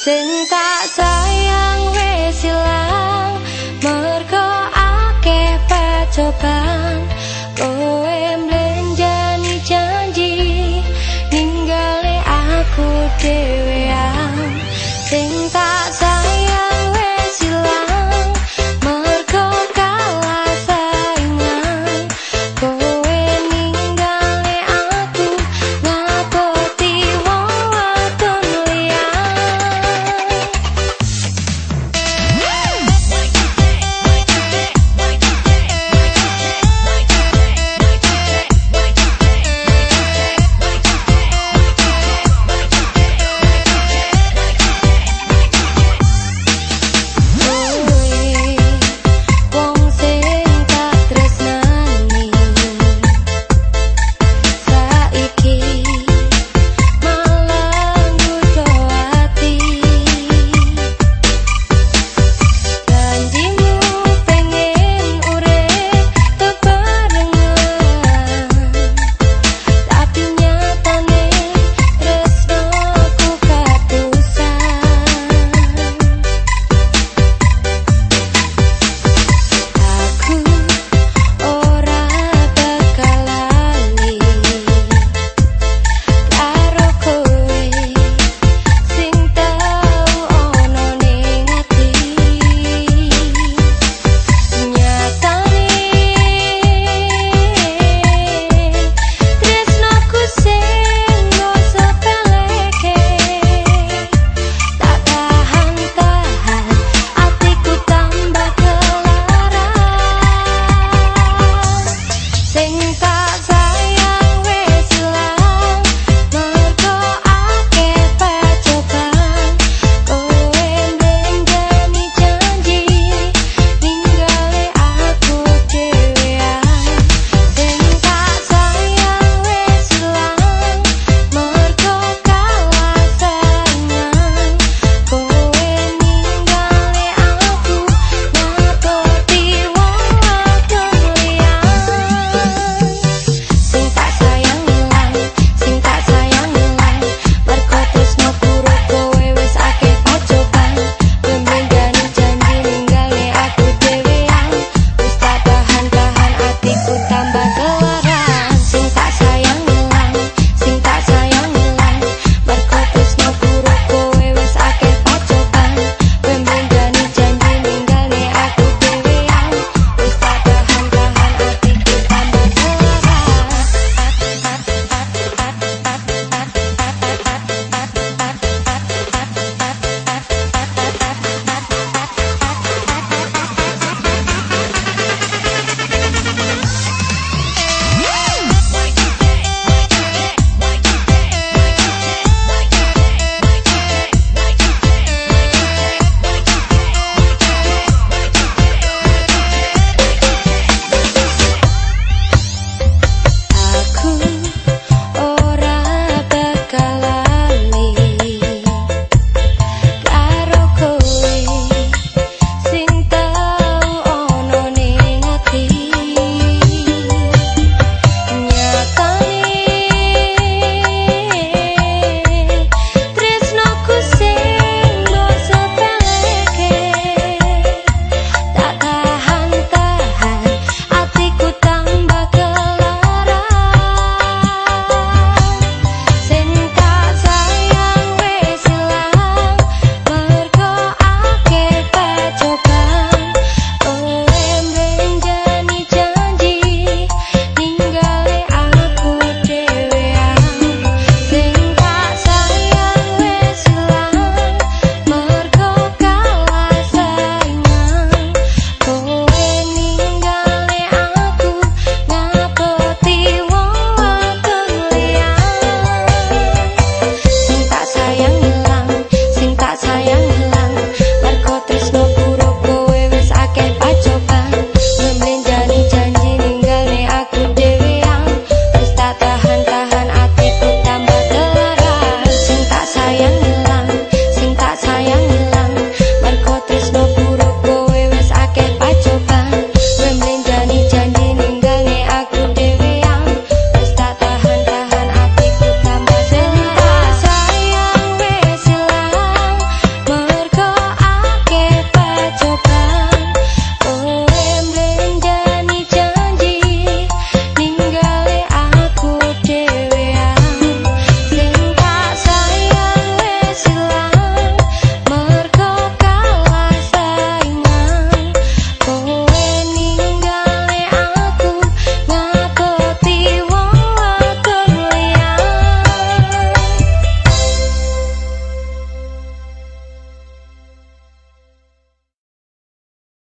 Sing tak sayang wis intenta